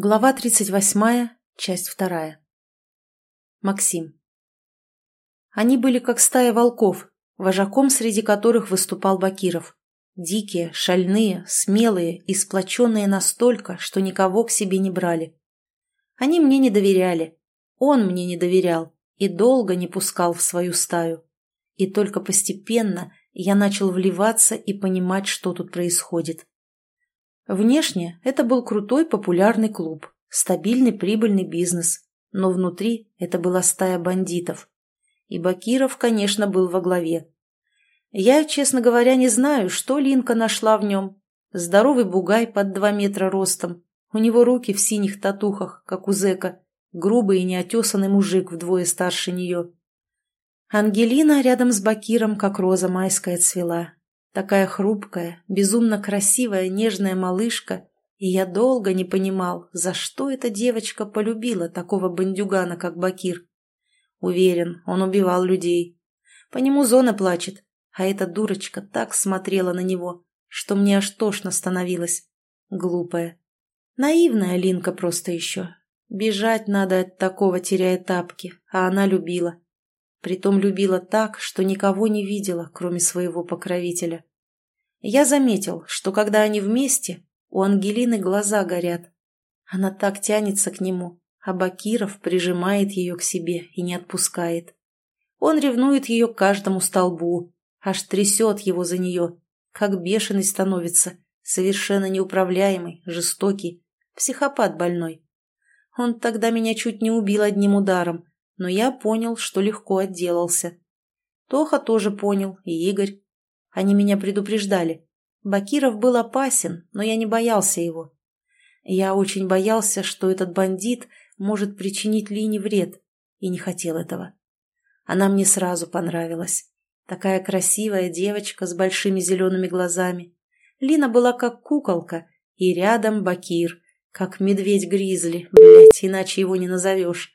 Глава 38, часть 2. Максим. Они были как стая волков, вожаком среди которых выступал Бакиров. Дикие, шальные, смелые и сплоченные настолько, что никого к себе не брали. Они мне не доверяли, он мне не доверял и долго не пускал в свою стаю. И только постепенно я начал вливаться и понимать, что тут происходит. Внешне это был крутой популярный клуб, стабильный прибыльный бизнес, но внутри это была стая бандитов. И Бакиров, конечно, был во главе. Я, честно говоря, не знаю, что Линка нашла в нем. Здоровый бугай под два метра ростом, у него руки в синих татухах, как у зэка, грубый и неотесанный мужик вдвое старше нее. Ангелина рядом с Бакиром, как роза майская, цвела, Такая хрупкая, безумно красивая, нежная малышка, и я долго не понимал, за что эта девочка полюбила такого бандюгана, как Бакир. Уверен, он убивал людей. По нему зона плачет, а эта дурочка так смотрела на него, что мне аж тошно становилось. Глупая. Наивная Линка просто еще. Бежать надо от такого, теряя тапки, а она любила. Притом любила так, что никого не видела, кроме своего покровителя. Я заметил, что когда они вместе, у Ангелины глаза горят. Она так тянется к нему, а Бакиров прижимает ее к себе и не отпускает. Он ревнует ее к каждому столбу, аж трясет его за нее, как бешеный становится, совершенно неуправляемый, жестокий, психопат больной. Он тогда меня чуть не убил одним ударом, но я понял, что легко отделался. Тоха тоже понял, и Игорь. Они меня предупреждали. Бакиров был опасен, но я не боялся его. Я очень боялся, что этот бандит может причинить Лине вред, и не хотел этого. Она мне сразу понравилась. Такая красивая девочка с большими зелеными глазами. Лина была как куколка, и рядом Бакир, как медведь-гризли, блять, иначе его не назовешь.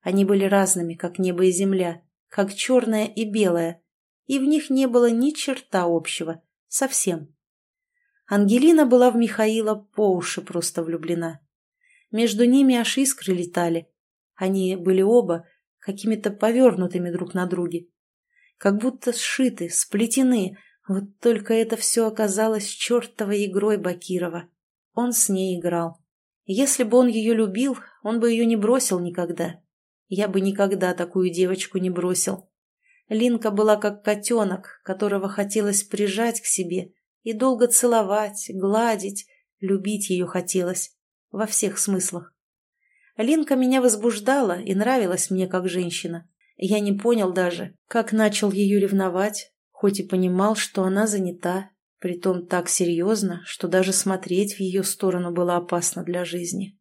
Они были разными, как небо и земля, как черное и белое, и в них не было ни черта общего, совсем. Ангелина была в Михаила по уши просто влюблена. Между ними аж искры летали. Они были оба какими-то повернутыми друг на друге. Как будто сшиты, сплетены, вот только это все оказалось чертовой игрой Бакирова. Он с ней играл. Если бы он ее любил, он бы ее не бросил никогда. Я бы никогда такую девочку не бросил. Линка была как котенок, которого хотелось прижать к себе и долго целовать, гладить, любить ее хотелось. Во всех смыслах. Линка меня возбуждала и нравилась мне как женщина. Я не понял даже, как начал ее ревновать, хоть и понимал, что она занята, притом так серьезно, что даже смотреть в ее сторону было опасно для жизни.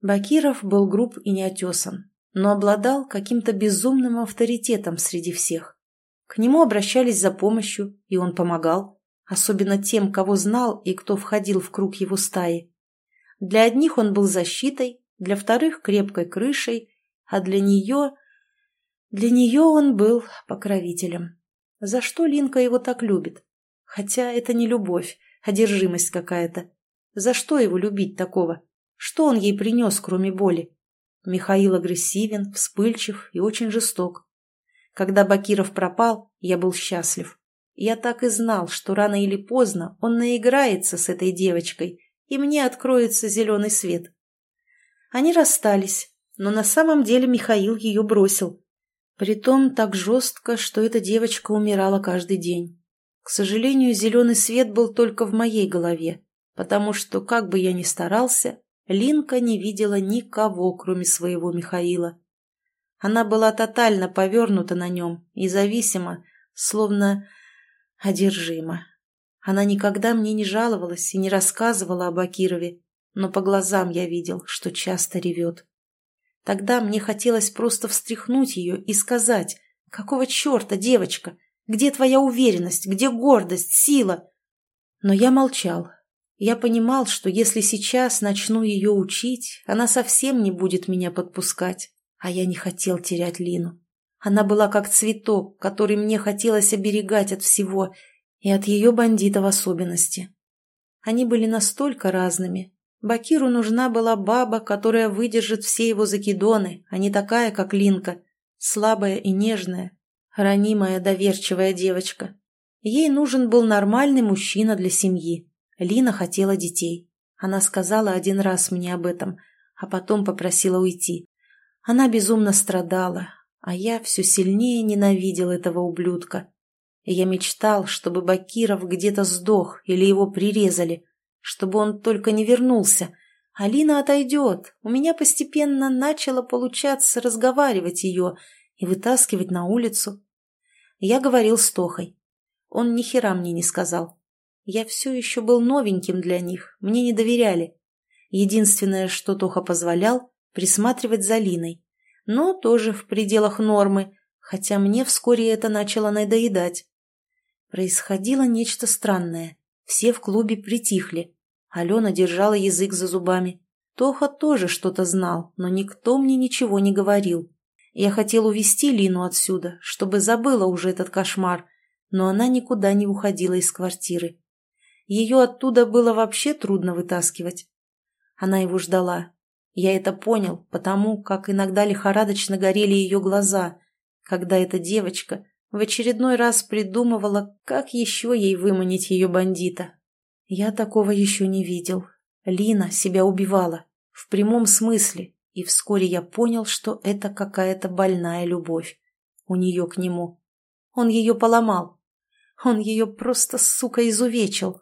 Бакиров был груб и неотесан, но обладал каким-то безумным авторитетом среди всех. К нему обращались за помощью, и он помогал, особенно тем, кого знал и кто входил в круг его стаи. Для одних он был защитой, для вторых – крепкой крышей, а для нее... Для нее он был покровителем. За что Линка его так любит? Хотя это не любовь, одержимость какая-то. За что его любить такого? Что он ей принес, кроме боли? Михаил агрессивен, вспыльчив и очень жесток. Когда Бакиров пропал, я был счастлив. Я так и знал, что рано или поздно он наиграется с этой девочкой, и мне откроется зеленый свет. Они расстались, но на самом деле Михаил ее бросил. Притом так жестко, что эта девочка умирала каждый день. К сожалению, зеленый свет был только в моей голове, потому что, как бы я ни старался, Линка не видела никого, кроме своего Михаила. Она была тотально повернута на нем и зависима, словно одержима. Она никогда мне не жаловалась и не рассказывала об Акирове, но по глазам я видел, что часто ревет. Тогда мне хотелось просто встряхнуть ее и сказать, «Какого черта, девочка? Где твоя уверенность? Где гордость, сила?» Но я молчал, я понимал, что если сейчас начну ее учить, она совсем не будет меня подпускать, а я не хотел терять Лину. Она была как цветок, который мне хотелось оберегать от всего, и от ее бандита в особенности. Они были настолько разными, Бакиру нужна была баба, которая выдержит все его закидоны, а не такая, как Линка, слабая и нежная, ранимая, доверчивая девочка. Ей нужен был нормальный мужчина для семьи. Лина хотела детей. Она сказала один раз мне об этом, а потом попросила уйти. Она безумно страдала, а я все сильнее ненавидел этого ублюдка. Я мечтал, чтобы Бакиров где-то сдох или его прирезали, чтобы он только не вернулся. Алина отойдет. У меня постепенно начало получаться разговаривать ее и вытаскивать на улицу. Я говорил с Тохой. Он ни хера мне не сказал. Я все еще был новеньким для них, мне не доверяли. Единственное, что Тоха позволял, присматривать за Линой. Но тоже в пределах нормы, хотя мне вскоре это начало надоедать. Происходило нечто странное. Все в клубе притихли. Алена держала язык за зубами. Тоха тоже что-то знал, но никто мне ничего не говорил. Я хотел увести Лину отсюда, чтобы забыла уже этот кошмар, но она никуда не уходила из квартиры. Ее оттуда было вообще трудно вытаскивать. Она его ждала. Я это понял, потому как иногда лихорадочно горели ее глаза, когда эта девочка в очередной раз придумывала, как еще ей выманить ее бандита. Я такого еще не видел. Лина себя убивала. В прямом смысле. И вскоре я понял, что это какая-то больная любовь. У нее к нему. Он ее поломал. Он ее просто, сука, изувечил.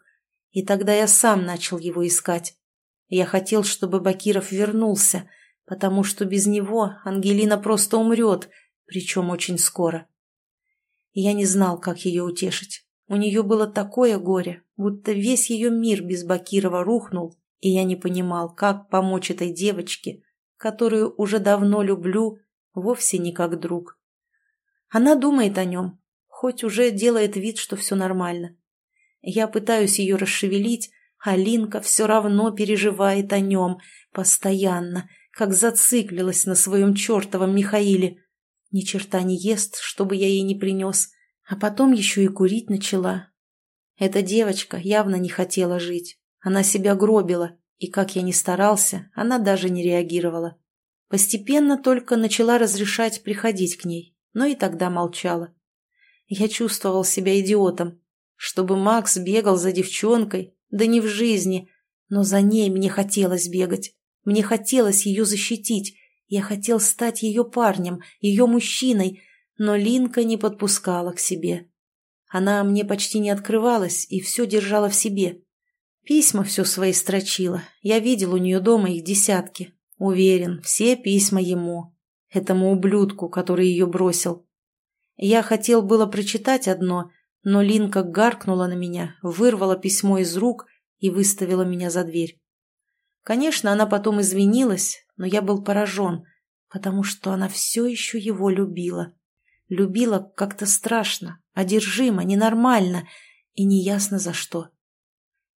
И тогда я сам начал его искать. Я хотел, чтобы Бакиров вернулся, потому что без него Ангелина просто умрет, причем очень скоро. Я не знал, как ее утешить. У нее было такое горе, будто весь ее мир без Бакирова рухнул, и я не понимал, как помочь этой девочке, которую уже давно люблю, вовсе не как друг. Она думает о нем, хоть уже делает вид, что все нормально. Я пытаюсь ее расшевелить, а Линка все равно переживает о нем, постоянно, как зациклилась на своем чертовом Михаиле. Ни черта не ест, чтобы я ей не принес, а потом еще и курить начала. Эта девочка явно не хотела жить. Она себя гробила, и как я ни старался, она даже не реагировала. Постепенно только начала разрешать приходить к ней, но и тогда молчала. Я чувствовал себя идиотом. Чтобы Макс бегал за девчонкой, да не в жизни, но за ней мне хотелось бегать. Мне хотелось ее защитить. Я хотел стать ее парнем, ее мужчиной, но Линка не подпускала к себе. Она мне почти не открывалась и все держала в себе. Письма все свои строчила. Я видел у нее дома их десятки. Уверен, все письма ему. Этому ублюдку, который ее бросил. Я хотел было прочитать одно, но Линка гаркнула на меня, вырвала письмо из рук и выставила меня за дверь. Конечно, она потом извинилась, но я был поражен, потому что она все еще его любила. Любила как-то страшно, одержимо, ненормально и неясно за что.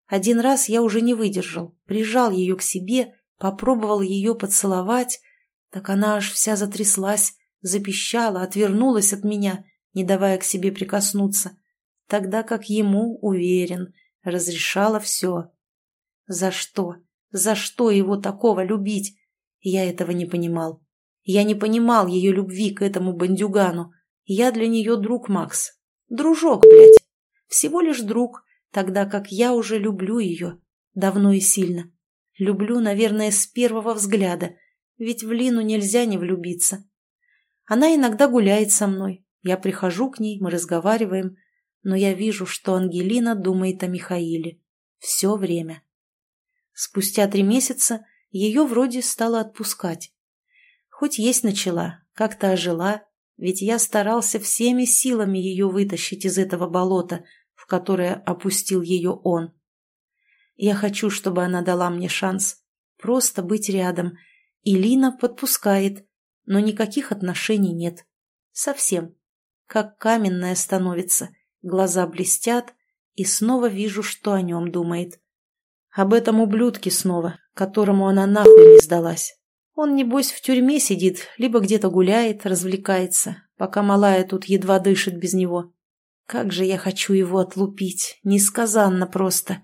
Один раз я уже не выдержал, прижал ее к себе, попробовал ее поцеловать, так она аж вся затряслась, запищала, отвернулась от меня, не давая к себе прикоснуться, тогда как ему, уверен, разрешала все. За что? За что его такого любить? Я этого не понимал. Я не понимал ее любви к этому бандюгану. Я для нее друг, Макс. Дружок, блядь. Всего лишь друг, тогда как я уже люблю ее. Давно и сильно. Люблю, наверное, с первого взгляда. Ведь в Лину нельзя не влюбиться. Она иногда гуляет со мной. Я прихожу к ней, мы разговариваем. Но я вижу, что Ангелина думает о Михаиле. Все время. Спустя три месяца ее вроде стало отпускать. Хоть есть начала, как-то ожила, ведь я старался всеми силами ее вытащить из этого болота, в которое опустил ее он. Я хочу, чтобы она дала мне шанс. Просто быть рядом. И Лина подпускает, но никаких отношений нет. Совсем. Как каменная становится. Глаза блестят, и снова вижу, что о нем думает. Об этом ублюдке снова, которому она нахуй не сдалась. Он, небось, в тюрьме сидит, либо где-то гуляет, развлекается, пока малая тут едва дышит без него. Как же я хочу его отлупить, несказанно просто.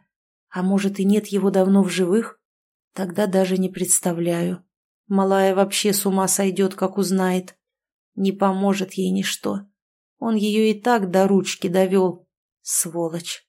А может, и нет его давно в живых? Тогда даже не представляю. Малая вообще с ума сойдет, как узнает. Не поможет ей ничто. Он ее и так до ручки довел. Сволочь.